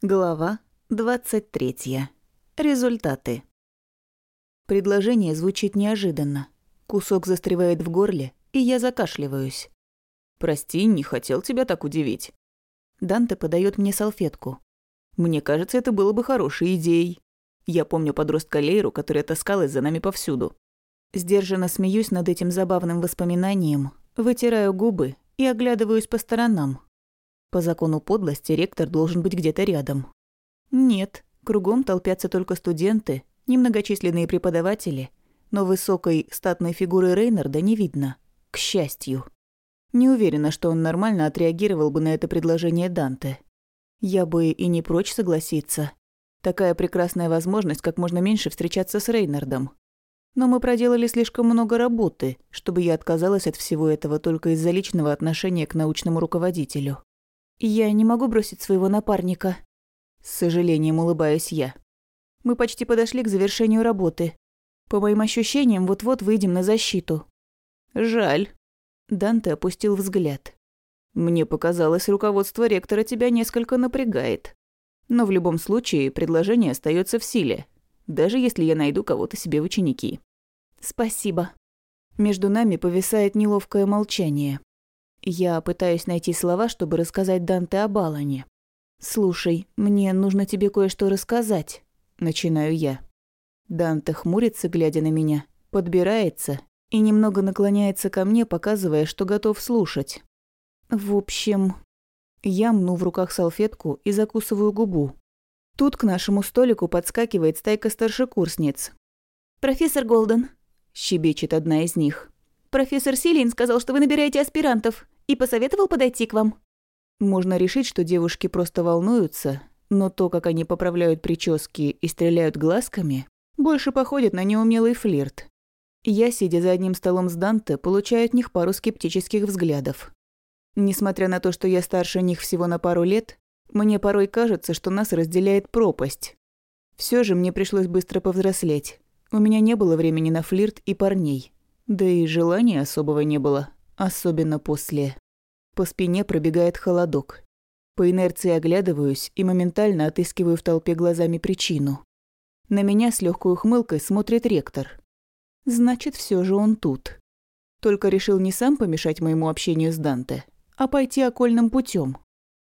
Глава 23. Результаты. Предложение звучит неожиданно. Кусок застревает в горле, и я закашливаюсь. «Прости, не хотел тебя так удивить». Данте подает мне салфетку. «Мне кажется, это было бы хорошей идеей. Я помню подростка Лейру, которая таскалась за нами повсюду». Сдержанно смеюсь над этим забавным воспоминанием, вытираю губы и оглядываюсь по сторонам, по закону подлости ректор должен быть где-то рядом. Нет, кругом толпятся только студенты, немногочисленные преподаватели, но высокой статной фигуры Рейнарда не видно. К счастью. Не уверена, что он нормально отреагировал бы на это предложение Данте. Я бы и не прочь согласиться. Такая прекрасная возможность как можно меньше встречаться с Рейнардом. Но мы проделали слишком много работы, чтобы я отказалась от всего этого только из-за личного отношения к научному руководителю. «Я не могу бросить своего напарника», — с сожалением улыбаюсь я. «Мы почти подошли к завершению работы. По моим ощущениям, вот-вот выйдем на защиту». «Жаль». Данте опустил взгляд. «Мне показалось, руководство ректора тебя несколько напрягает. Но в любом случае предложение остается в силе, даже если я найду кого-то себе в ученики». «Спасибо». Между нами повисает неловкое молчание. Я пытаюсь найти слова, чтобы рассказать Данте об Алане. «Слушай, мне нужно тебе кое-что рассказать», — начинаю я. Данте хмурится, глядя на меня, подбирается и немного наклоняется ко мне, показывая, что готов слушать. В общем, я мну в руках салфетку и закусываю губу. Тут к нашему столику подскакивает стайка старшекурсниц. «Профессор Голден», — щебечет одна из них. Профессор Силин сказал, что вы набираете аспирантов, и посоветовал подойти к вам». Можно решить, что девушки просто волнуются, но то, как они поправляют прически и стреляют глазками, больше походит на неумелый флирт. Я, сидя за одним столом с Данте, получаю от них пару скептических взглядов. Несмотря на то, что я старше них всего на пару лет, мне порой кажется, что нас разделяет пропасть. Все же мне пришлось быстро повзрослеть. У меня не было времени на флирт и парней. Да и желания особого не было, особенно после. По спине пробегает холодок. По инерции оглядываюсь и моментально отыскиваю в толпе глазами причину. На меня с легкой ухмылкой смотрит ректор. Значит, все же он тут. Только решил не сам помешать моему общению с Данте, а пойти окольным путем.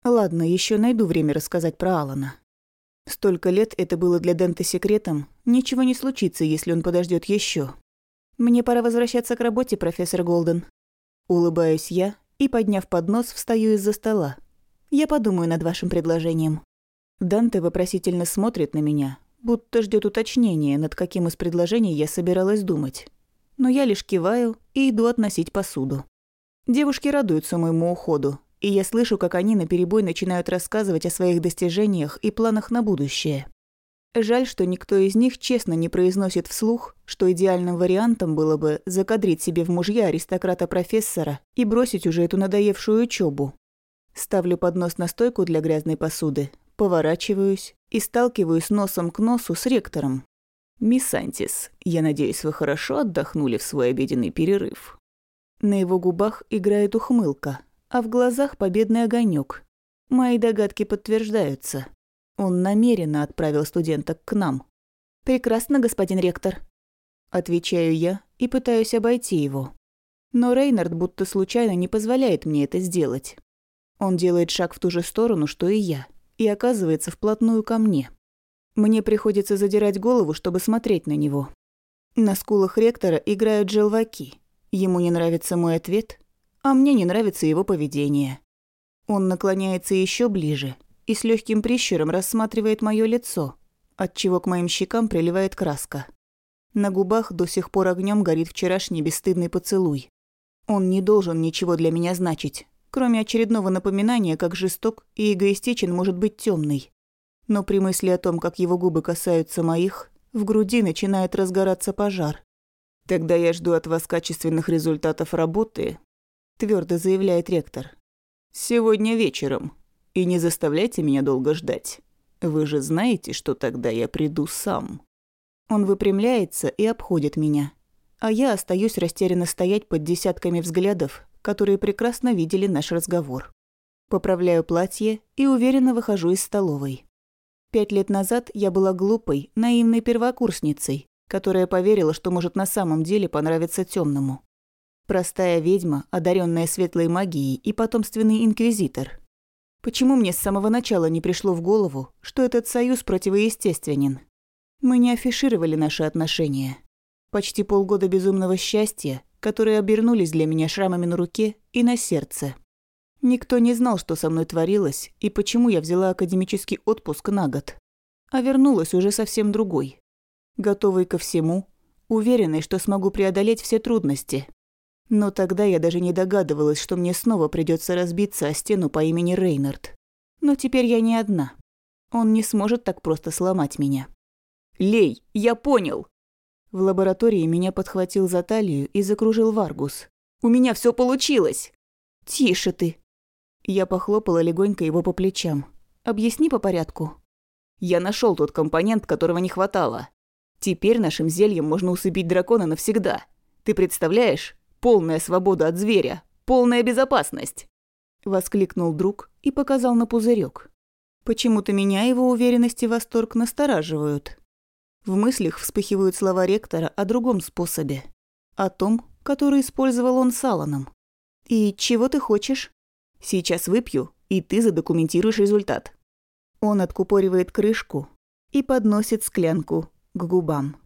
Ладно, еще найду время рассказать про Алана. Столько лет это было для Данте секретом, ничего не случится, если он подождет еще. «Мне пора возвращаться к работе, профессор Голден». Улыбаюсь я и, подняв поднос, встаю из-за стола. «Я подумаю над вашим предложением». Данте вопросительно смотрит на меня, будто ждет уточнения, над каким из предложений я собиралась думать. Но я лишь киваю и иду относить посуду. Девушки радуются моему уходу, и я слышу, как они наперебой начинают рассказывать о своих достижениях и планах на будущее. Жаль, что никто из них честно не произносит вслух, что идеальным вариантом было бы закадрить себе в мужья аристократа-профессора и бросить уже эту надоевшую учебу. Ставлю поднос на стойку для грязной посуды, поворачиваюсь и сталкиваюсь носом к носу с ректором. «Мисс Антис, я надеюсь, вы хорошо отдохнули в свой обеденный перерыв?» На его губах играет ухмылка, а в глазах победный огонек. Мои догадки подтверждаются. Он намеренно отправил студенток к нам. «Прекрасно, господин ректор». Отвечаю я и пытаюсь обойти его. Но Рейнард будто случайно не позволяет мне это сделать. Он делает шаг в ту же сторону, что и я, и оказывается вплотную ко мне. Мне приходится задирать голову, чтобы смотреть на него. На скулах ректора играют желваки. Ему не нравится мой ответ, а мне не нравится его поведение. Он наклоняется еще ближе и с легким прищуром рассматривает мое лицо, отчего к моим щекам приливает краска. На губах до сих пор огнем горит вчерашний бесстыдный поцелуй. Он не должен ничего для меня значить, кроме очередного напоминания, как жесток и эгоистичен может быть темный. Но при мысли о том, как его губы касаются моих, в груди начинает разгораться пожар. «Тогда я жду от вас качественных результатов работы», – твердо заявляет ректор. «Сегодня вечером, и не заставляйте меня долго ждать. Вы же знаете, что тогда я приду сам». Он выпрямляется и обходит меня. А я остаюсь растерянно стоять под десятками взглядов, которые прекрасно видели наш разговор. Поправляю платье и уверенно выхожу из столовой. Пять лет назад я была глупой, наивной первокурсницей, которая поверила, что может на самом деле понравиться темному. Простая ведьма, одаренная светлой магией и потомственный инквизитор. Почему мне с самого начала не пришло в голову, что этот союз противоестественен? Мы не афишировали наши отношения. Почти полгода безумного счастья, которые обернулись для меня шрамами на руке и на сердце. Никто не знал, что со мной творилось и почему я взяла академический отпуск на год. А вернулась уже совсем другой. Готовой ко всему, уверенной, что смогу преодолеть все трудности. Но тогда я даже не догадывалась, что мне снова придется разбиться о стену по имени Рейнард. Но теперь я не одна. Он не сможет так просто сломать меня. «Лей, я понял!» В лаборатории меня подхватил за талию и закружил Варгус. «У меня все получилось!» «Тише ты!» Я похлопала легонько его по плечам. «Объясни по порядку». «Я нашел тот компонент, которого не хватало. Теперь нашим зельем можно усыпить дракона навсегда. Ты представляешь? Полная свобода от зверя, полная безопасность!» Воскликнул друг и показал на пузырек. Почему-то меня его уверенность и восторг настораживают. В мыслях вспыхивают слова ректора о другом способе. О том, который использовал он с Алланом. «И чего ты хочешь?» «Сейчас выпью, и ты задокументируешь результат». Он откупоривает крышку и подносит склянку к губам.